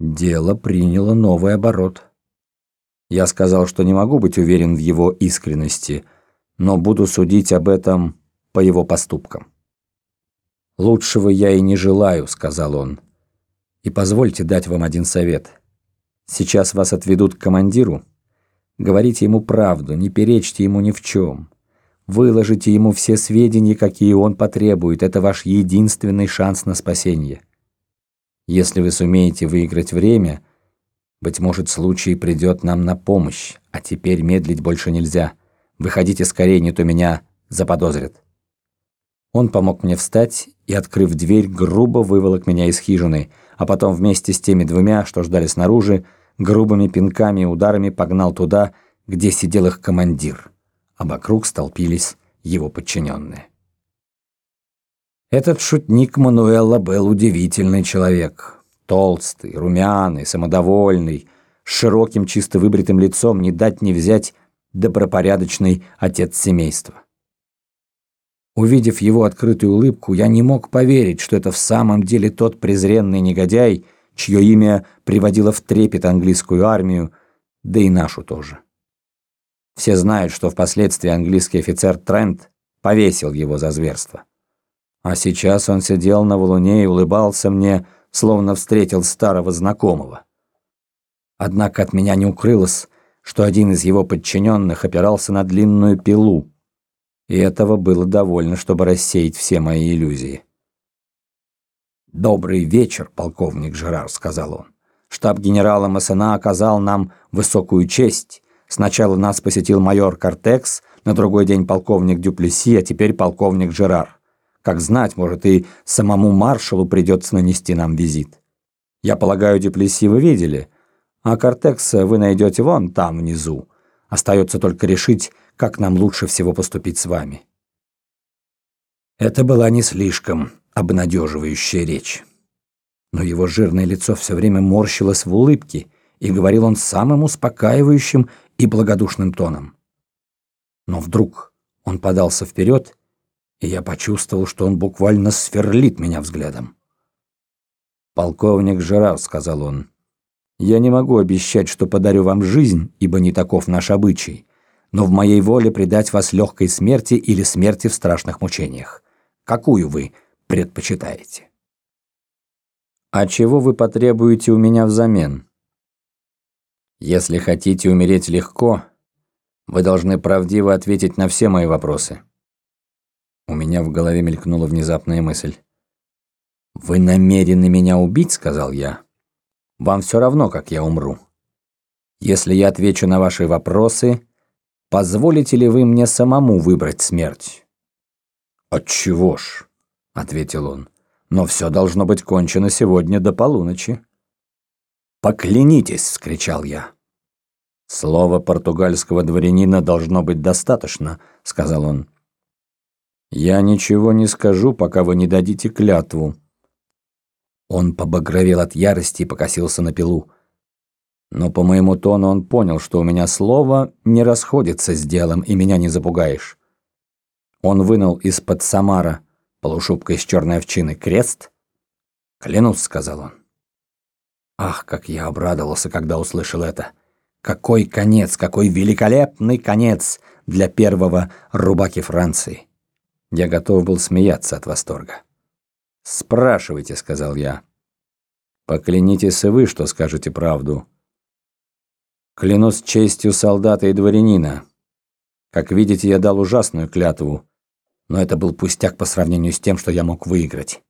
Дело приняло новый оборот. Я сказал, что не могу быть уверен в его искренности, но буду судить об этом по его поступкам. «Лучшего я и не желаю», — сказал он. «И позвольте дать вам один совет. Сейчас вас отведут к командиру. Говорите ему правду, не перечьте ему ни в чем. Выложите ему все сведения, какие он потребует. Это ваш единственный шанс на спасение. Если вы сумеете выиграть время, быть может, случай придет нам на помощь, а теперь медлить больше нельзя. Выходите скорее, не то меня заподозрят». Он помог мне встать и, открыв дверь, грубо выволок меня из хижины, а потом вместе с теми двумя, что ждали снаружи, грубыми пинками и ударами погнал туда, где сидел их командир, а вокруг столпились его подчиненные. Этот шутник Мануэлла был удивительный человек. Толстый, румяный, самодовольный, с широким чисто выбритым лицом, не дать не взять добропорядочный отец семейства. Увидев его открытую улыбку, я не мог поверить, что это в самом деле тот презренный негодяй, чье имя приводило в трепет английскую армию, да и нашу тоже. Все знают, что впоследствии английский офицер Трент повесил его за зверство. А сейчас он сидел на валуне и улыбался мне, словно встретил старого знакомого. Однако от меня не укрылось, что один из его подчиненных опирался на длинную пилу, и этого было довольно, чтобы рассеять все мои иллюзии. «Добрый вечер, полковник Жерар», — сказал он. «Штаб генерала Массена оказал нам высокую честь. Сначала нас посетил майор Картекс, на другой день полковник Дюплеси, а теперь полковник Жерар. Как знать, может, и самому маршалу придется нанести нам визит. Я полагаю, Дюплеси вы видели, а Картекса вы найдете вон там внизу. Остается только решить, как нам лучше всего поступить с вами». Это была не слишком обнадеживающая речь. Но его жирное лицо все время морщилось в улыбке, и говорил он самым успокаивающим и благодушным тоном. Но вдруг он подался вперед, и я почувствовал, что он буквально сверлит меня взглядом. «Полковник Жерар», — сказал он, — «я не могу обещать, что подарю вам жизнь, ибо не таков наш обычай, но в моей воле предать вас легкой смерти или смерти в страшных мучениях. Какую вы предпочитаете? А чего вы потребуете у меня взамен? Если хотите умереть легко, вы должны правдиво ответить на все мои вопросы. Меня в голове мелькнула внезапная мысль. «Вы намерены меня убить?» — сказал я. «Вам все равно, как я умру. Если я отвечу на ваши вопросы, Позволите ли вы мне самому выбрать смерть? Отчего ж, ответил он. Но все должно быть кончено сегодня до полуночи. Поклянитесь, вскричал я. Слово португальского дворянина должно быть достаточно, сказал он. Я ничего не скажу, пока вы не дадите клятву. Он побагровел от ярости и покосился на пилу. Но по моему тону он понял, что у меня слово не расходится с делом, и меня не запугаешь. Он вынул из-под Самара полушубка из черной овчины крест. «Клянусь», — сказал он. Ах, как я обрадовался, когда услышал это. Какой конец, какой великолепный конец для первого рубаки Франции. Я готов был смеяться от восторга. «Спрашивайте», — сказал я. «Поклянитесь и вы, что скажете правду». Клянусь честью солдата и дворянина. Как видите, я дал ужасную клятву, но это был пустяк по сравнению с тем, что я мог выиграть.